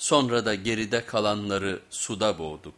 Sonra da geride kalanları suda boğduk.